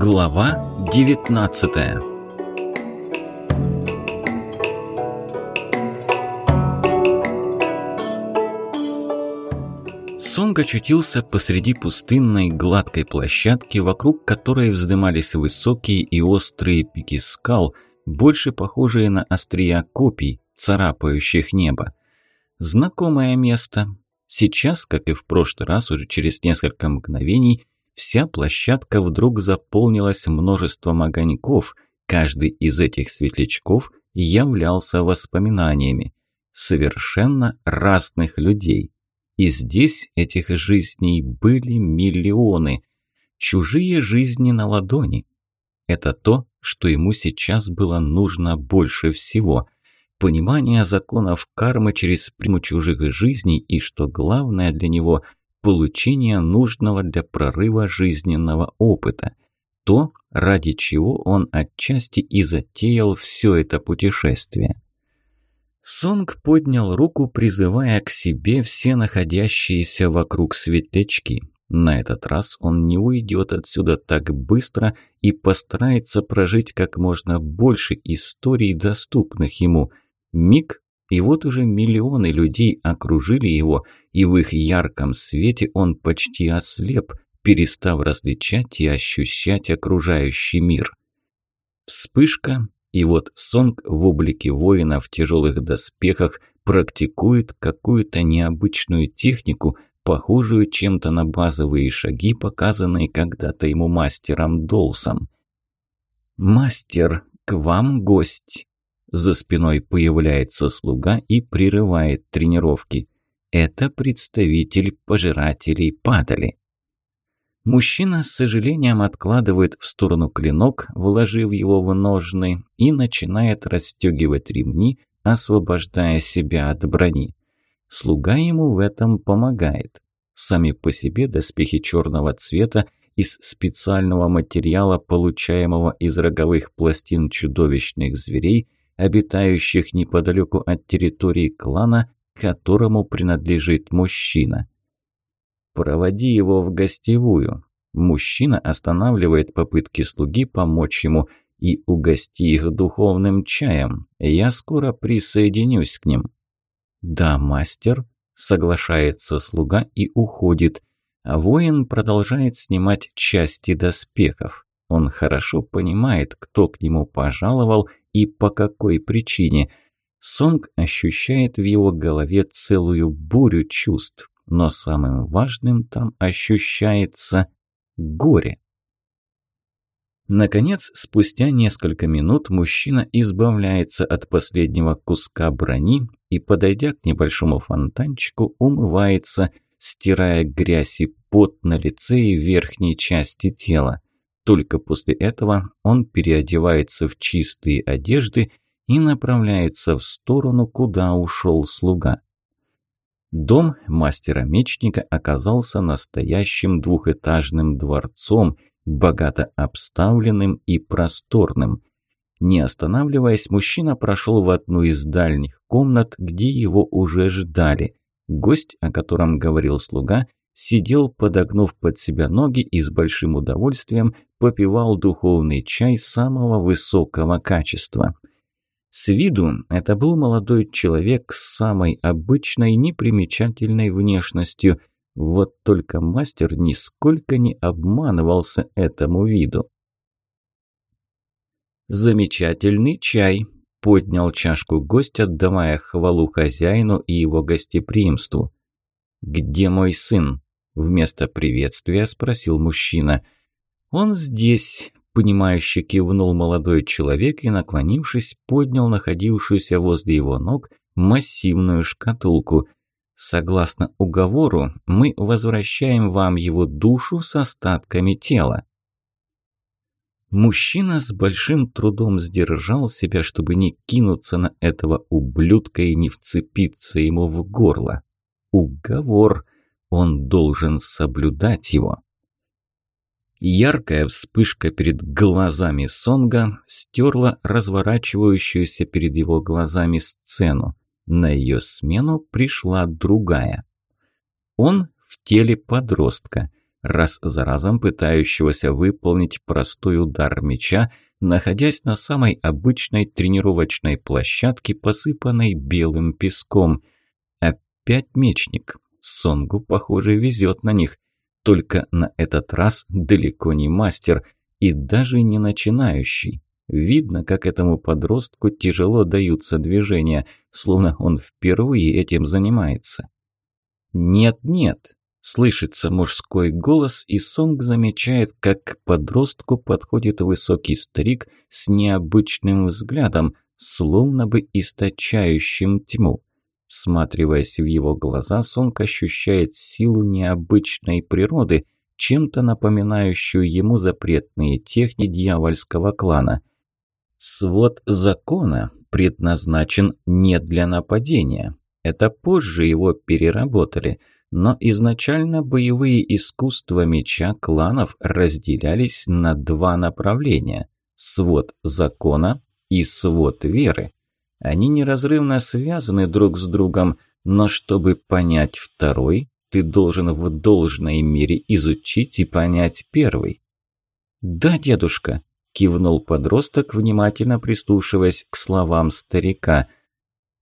Глава 19 Сонг очутился посреди пустынной гладкой площадки, вокруг которой вздымались высокие и острые пики скал, больше похожие на острия копий, царапающих небо. Знакомое место. Сейчас, как и в прошлый раз, уже через несколько мгновений, Вся площадка вдруг заполнилась множеством огоньков, каждый из этих светлячков являлся воспоминаниями совершенно разных людей. И здесь этих жизней были миллионы, чужие жизни на ладони. Это то, что ему сейчас было нужно больше всего – понимание законов кармы через призму чужих жизней и, что главное для него, получения нужного для прорыва жизненного опыта. То, ради чего он отчасти и затеял все это путешествие. Сонг поднял руку, призывая к себе все находящиеся вокруг светлячки. На этот раз он не уйдет отсюда так быстро и постарается прожить как можно больше историй, доступных ему. Миг, и вот уже миллионы людей окружили его, и в их ярком свете он почти ослеп, перестав различать и ощущать окружающий мир. Вспышка, и вот Сонг в облике воина в тяжелых доспехах практикует какую-то необычную технику, похожую чем-то на базовые шаги, показанные когда-то ему мастером Долсом. «Мастер, к вам гость!» За спиной появляется слуга и прерывает тренировки. Это представитель пожирателей падали. Мужчина с сожалением откладывает в сторону клинок, вложив его в ножны, и начинает расстегивать ремни, освобождая себя от брони. Слуга ему в этом помогает. Сами по себе доспехи черного цвета из специального материала, получаемого из роговых пластин чудовищных зверей, обитающих неподалеку от территории клана, которому принадлежит мужчина. «Проводи его в гостевую». Мужчина останавливает попытки слуги помочь ему и угости их духовным чаем. Я скоро присоединюсь к ним. «Да, мастер», – соглашается слуга и уходит – воин продолжает снимать части доспехов. Он хорошо понимает, кто к нему пожаловал и по какой причине. Сонг ощущает в его голове целую бурю чувств, но самым важным там ощущается горе. Наконец, спустя несколько минут мужчина избавляется от последнего куска брони и, подойдя к небольшому фонтанчику, умывается, стирая грязь и пот на лице и верхней части тела. Только после этого он переодевается в чистые одежды и направляется в сторону, куда ушел слуга. Дом мастера-мечника оказался настоящим двухэтажным дворцом, богато обставленным и просторным. Не останавливаясь, мужчина прошел в одну из дальних комнат, где его уже ждали. Гость, о котором говорил слуга, сидел, подогнув под себя ноги и с большим удовольствием попивал духовный чай самого высокого качества. С виду это был молодой человек с самой обычной, непримечательной внешностью, вот только мастер нисколько не обманывался этому виду. «Замечательный чай!» – поднял чашку гость, отдавая хвалу хозяину и его гостеприимству. «Где мой сын?» – вместо приветствия спросил мужчина – он здесь, понимающе кивнул молодой человек и, наклонившись, поднял находившуюся возле его ног массивную шкатулку. Согласно уговору, мы возвращаем вам его душу с остатками тела. Мужчина с большим трудом сдержал себя, чтобы не кинуться на этого ублюдка и не вцепиться ему в горло. Уговор. Он должен соблюдать его. Яркая вспышка перед глазами Сонга стерла разворачивающуюся перед его глазами сцену. На ее смену пришла другая. Он в теле подростка, раз за разом пытающегося выполнить простой удар меча, находясь на самой обычной тренировочной площадке, посыпанной белым песком. Опять мечник. Сонгу, похоже, везет на них – только на этот раз далеко не мастер и даже не начинающий. Видно, как этому подростку тяжело даются движения, словно он впервые этим занимается. «Нет-нет», – слышится мужской голос, и Сонг замечает, как к подростку подходит высокий старик с необычным взглядом, словно бы источающим тьму всматриваясь в его глаза, Сонг ощущает силу необычной природы, чем-то напоминающую ему запретные техни дьявольского клана. Свод закона предназначен не для нападения. Это позже его переработали, но изначально боевые искусства меча кланов разделялись на два направления – свод закона и свод веры. Они неразрывно связаны друг с другом, но чтобы понять второй, ты должен в должной мере изучить и понять первый. «Да, дедушка», – кивнул подросток, внимательно прислушиваясь к словам старика.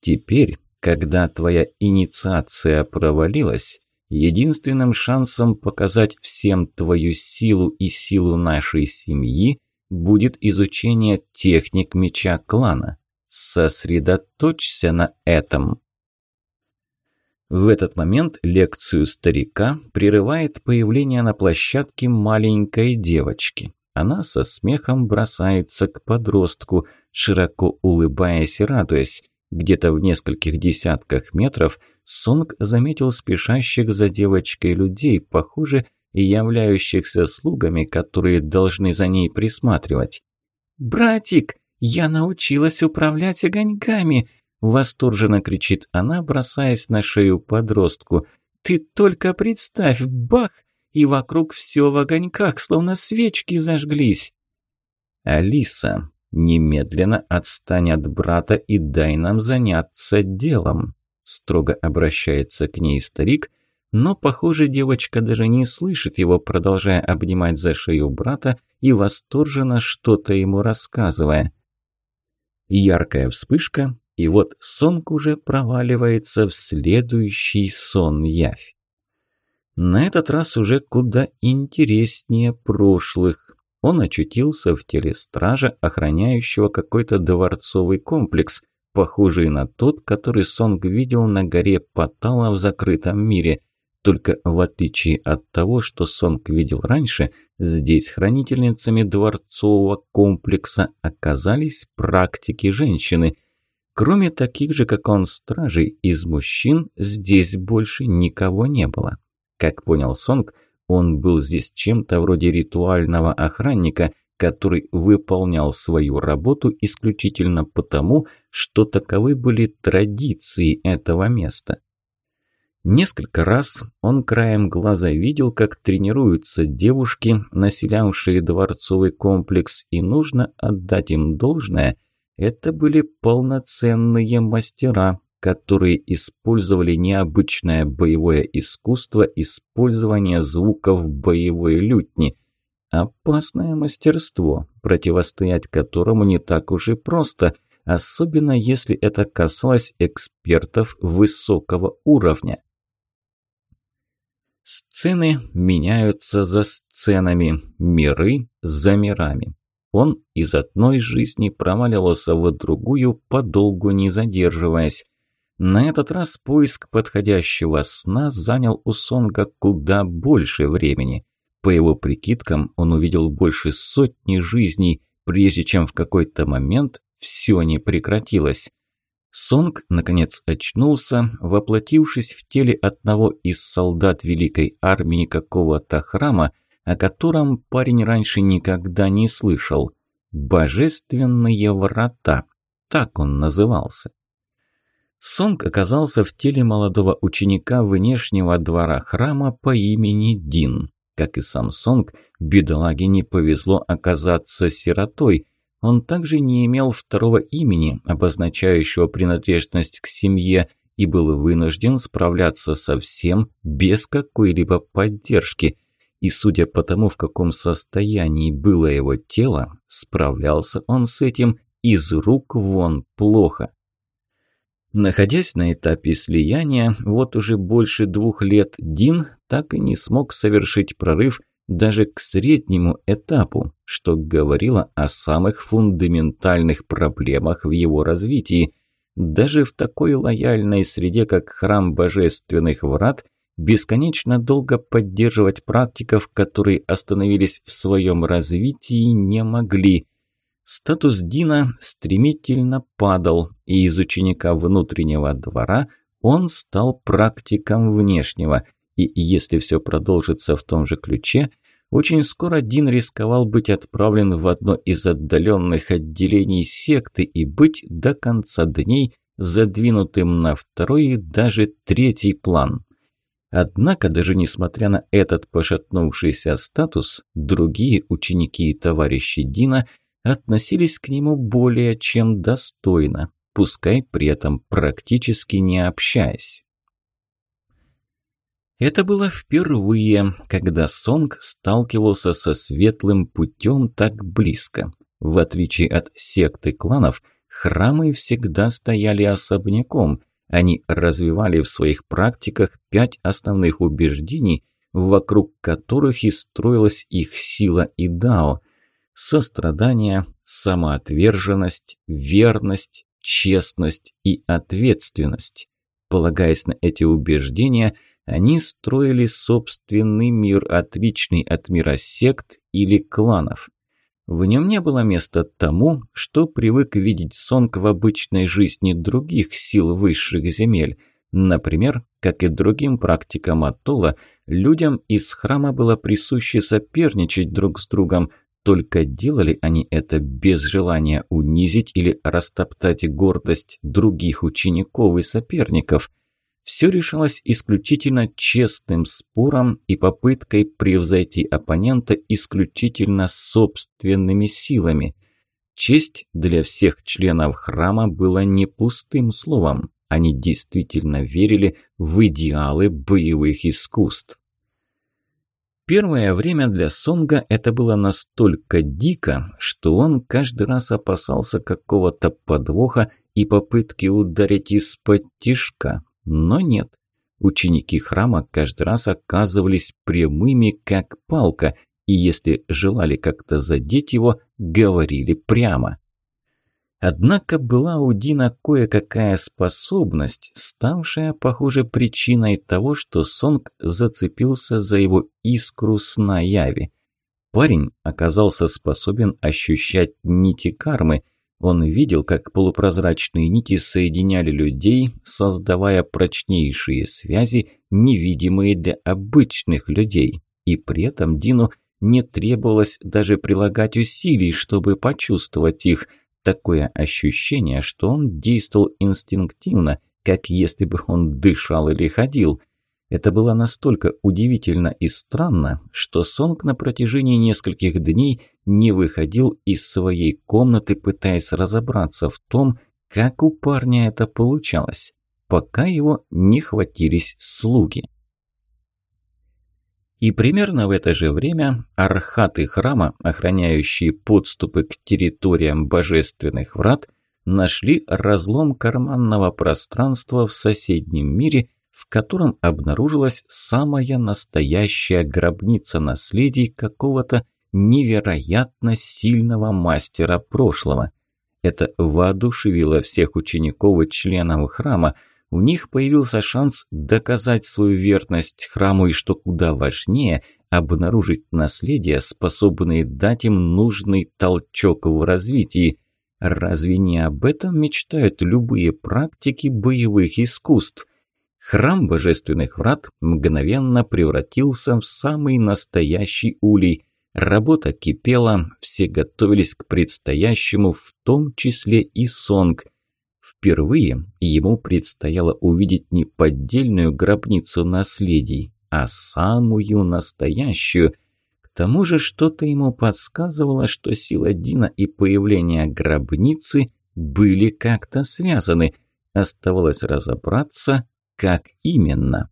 «Теперь, когда твоя инициация провалилась, единственным шансом показать всем твою силу и силу нашей семьи будет изучение техник меча клана. Сосредоточься на этом. В этот момент лекцию старика прерывает появление на площадке маленькой девочки. Она со смехом бросается к подростку, широко улыбаясь и радуясь. Где-то в нескольких десятках метров Сонг заметил спешащих за девочкой людей, похоже, являющихся слугами, которые должны за ней присматривать. «Братик!» Я научилась управлять огоньками!» Восторженно кричит она, бросаясь на шею подростку. «Ты только представь! Бах! И вокруг все в огоньках, словно свечки зажглись!» «Алиса, немедленно отстань от брата и дай нам заняться делом!» Строго обращается к ней старик, но, похоже, девочка даже не слышит его, продолжая обнимать за шею брата и восторженно что-то ему рассказывая – Яркая вспышка, и вот Сонг уже проваливается в следующий сон-явь. На этот раз уже куда интереснее прошлых. Он очутился в теле стража, охраняющего какой-то дворцовый комплекс, похожий на тот, который Сонг видел на горе Патала в закрытом мире. Только в отличие от того, что Сонг видел раньше, здесь хранительницами дворцового комплекса оказались практики женщины. Кроме таких же, как он, стражей из мужчин, здесь больше никого не было. Как понял Сонг, он был здесь чем-то вроде ритуального охранника, который выполнял свою работу исключительно потому, что таковы были традиции этого места. Несколько раз он краем глаза видел, как тренируются девушки, населявшие дворцовый комплекс, и нужно отдать им должное. Это были полноценные мастера, которые использовали необычное боевое искусство использования звуков боевой лютни. Опасное мастерство, противостоять которому не так уж и просто, особенно если это касалось экспертов высокого уровня. Сцены меняются за сценами, миры за мирами. Он из одной жизни проваливался в другую, подолгу не задерживаясь. На этот раз поиск подходящего сна занял у Сонга куда больше времени. По его прикидкам, он увидел больше сотни жизней, прежде чем в какой-то момент все не прекратилось. Сонг, наконец, очнулся, воплотившись в теле одного из солдат Великой Армии какого-то храма, о котором парень раньше никогда не слышал. «Божественные врата» – так он назывался. Сонг оказался в теле молодого ученика внешнего двора храма по имени Дин. Как и сам Сонг, бедолаге не повезло оказаться сиротой, он также не имел второго имени, а обозначающего принадлежность к семье, и был вынужден справляться со всем без какой-либо поддержки. И судя по тому, в каком состоянии было его тело, справлялся он с этим из рук вон плохо. Находясь на этапе слияния, вот уже больше двух лет Дин так и не смог совершить прорыв даже к среднему этапу, что говорило о самых фундаментальных проблемах в его развитии. Даже в такой лояльной среде, как храм божественных врат, бесконечно долго поддерживать практиков, которые остановились в своем развитии, не могли. Статус Дина стремительно падал, и из ученика внутреннего двора он стал практиком внешнего – и если все продолжится в том же ключе, очень скоро Дин рисковал быть отправлен в одно из отдаленных отделений секты и быть до конца дней задвинутым на второй и даже третий план. Однако, даже несмотря на этот пошатнувшийся статус, другие ученики и товарищи Дина относились к нему более чем достойно, пускай при этом практически не общаясь. Это было впервые, когда Сонг сталкивался со светлым путем так близко. В отличие от секты кланов, храмы всегда стояли особняком. Они развивали в своих практиках пять основных убеждений, вокруг которых и строилась их сила и дао. Сострадание, самоотверженность, верность, честность и ответственность. Полагаясь на эти убеждения – они строили собственный мир, отличный от мира сект или кланов. В нем не было места тому, что привык видеть Сонг в обычной жизни других сил высших земель. Например, как и другим практикам Атолла, людям из храма было присуще соперничать друг с другом, только делали они это без желания унизить или растоптать гордость других учеников и соперников – все решалось исключительно честным спором и попыткой превзойти оппонента исключительно собственными силами. Честь для всех членов храма была не пустым словом. Они действительно верили в идеалы боевых искусств. Первое время для Сонга это было настолько дико, что он каждый раз опасался какого-то подвоха и попытки ударить из-под тишка, но нет. Ученики храма каждый раз оказывались прямыми, как палка, и если желали как-то задеть его, говорили прямо. Однако была у Дина кое-какая способность, ставшая, похоже, причиной того, что Сонг зацепился за его искру сна яви. Парень оказался способен ощущать нити кармы – он видел, как полупрозрачные нити соединяли людей, создавая прочнейшие связи, невидимые для обычных людей. И при этом Дину не требовалось даже прилагать усилий, чтобы почувствовать их. Такое ощущение, что он действовал инстинктивно, как если бы он дышал или ходил. Это было настолько удивительно и странно, что Сонг на протяжении нескольких дней не выходил из своей комнаты, пытаясь разобраться в том, как у парня это получалось, пока его не хватились слуги. И примерно в это же время архаты храма, охраняющие подступы к территориям божественных врат, нашли разлом карманного пространства в соседнем мире – в котором обнаружилась самая настоящая гробница наследий какого-то невероятно сильного мастера прошлого. Это воодушевило всех учеников и членов храма. У них появился шанс доказать свою верность храму и, что куда важнее, обнаружить наследие, способные дать им нужный толчок в развитии. Разве не об этом мечтают любые практики боевых искусств – Храм Божественных Врат мгновенно превратился в самый настоящий улей. Работа кипела, все готовились к предстоящему, в том числе и Сонг. Впервые ему предстояло увидеть не поддельную гробницу наследий, а самую настоящую. К тому же что-то ему подсказывало, что сила Дина и появление гробницы были как-то связаны. Оставалось разобраться, как именно.